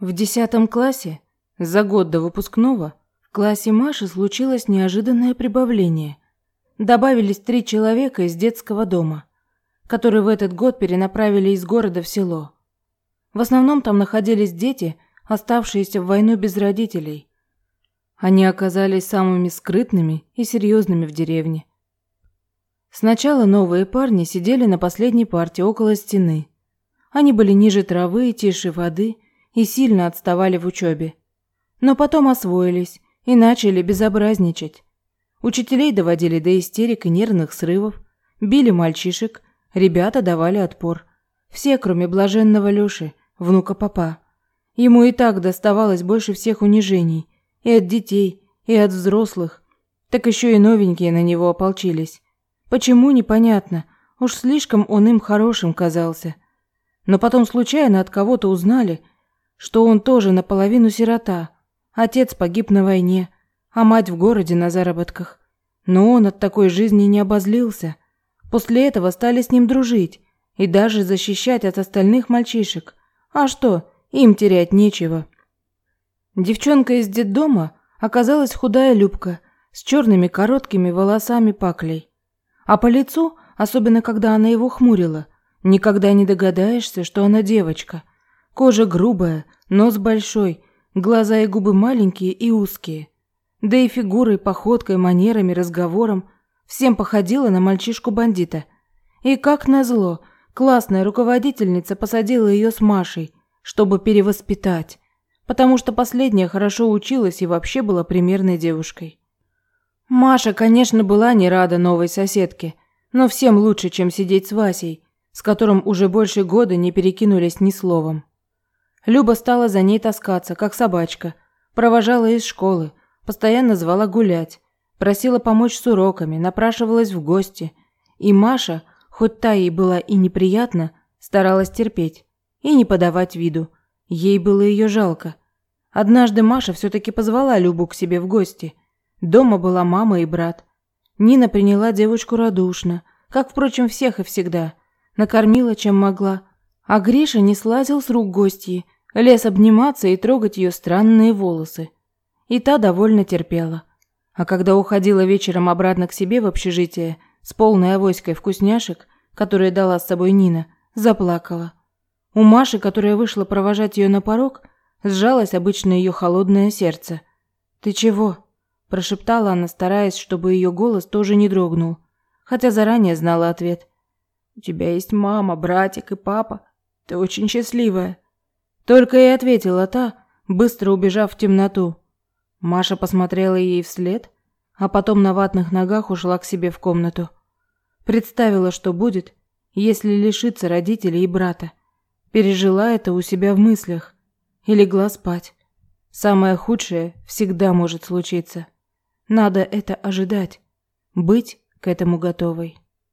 В десятом классе, за год до выпускного, в классе Маши случилось неожиданное прибавление. Добавились три человека из детского дома, которые в этот год перенаправили из города в село. В основном там находились дети, оставшиеся в войну без родителей. Они оказались самыми скрытными и серьезными в деревне. Сначала новые парни сидели на последней парте около стены. Они были ниже травы и тише воды – и сильно отставали в учебе. Но потом освоились и начали безобразничать. Учителей доводили до истерик и нервных срывов, били мальчишек, ребята давали отпор. Все, кроме блаженного Лёши, внука папа. Ему и так доставалось больше всех унижений. И от детей, и от взрослых. Так еще и новенькие на него ополчились. Почему, непонятно. Уж слишком он им хорошим казался. Но потом случайно от кого-то узнали – что он тоже наполовину сирота. Отец погиб на войне, а мать в городе на заработках. Но он от такой жизни не обозлился. После этого стали с ним дружить и даже защищать от остальных мальчишек. А что, им терять нечего. Девчонка из детдома оказалась худая Любка с черными короткими волосами паклей. А по лицу, особенно когда она его хмурила, никогда не догадаешься, что она девочка. Кожа грубая, нос большой, глаза и губы маленькие и узкие. Да и фигурой, походкой, манерами, разговором всем походила на мальчишку-бандита. И как назло, классная руководительница посадила ее с Машей, чтобы перевоспитать, потому что последняя хорошо училась и вообще была примерной девушкой. Маша, конечно, была не рада новой соседке, но всем лучше, чем сидеть с Васей, с которым уже больше года не перекинулись ни словом. Люба стала за ней таскаться, как собачка. Провожала из школы, постоянно звала гулять, просила помочь с уроками, напрашивалась в гости. И Маша, хоть та ей была и неприятна, старалась терпеть и не подавать виду. Ей было ее жалко. Однажды Маша все-таки позвала Любу к себе в гости. Дома была мама и брат. Нина приняла девочку радушно, как, впрочем, всех и всегда. Накормила, чем могла. А Гриша не слазил с рук гостьи, лез обниматься и трогать ее странные волосы. И та довольно терпела. А когда уходила вечером обратно к себе в общежитие с полной авоськой вкусняшек, которые дала с собой Нина, заплакала. У Маши, которая вышла провожать ее на порог, сжалось обычно ее холодное сердце. «Ты чего?» – прошептала она, стараясь, чтобы ее голос тоже не дрогнул, хотя заранее знала ответ. «У тебя есть мама, братик и папа. Ты очень счастливая. Только и ответила та, быстро убежав в темноту. Маша посмотрела ей вслед, а потом на ватных ногах ушла к себе в комнату. Представила, что будет, если лишиться родителей и брата. Пережила это у себя в мыслях и легла спать. Самое худшее всегда может случиться. Надо это ожидать, быть к этому готовой.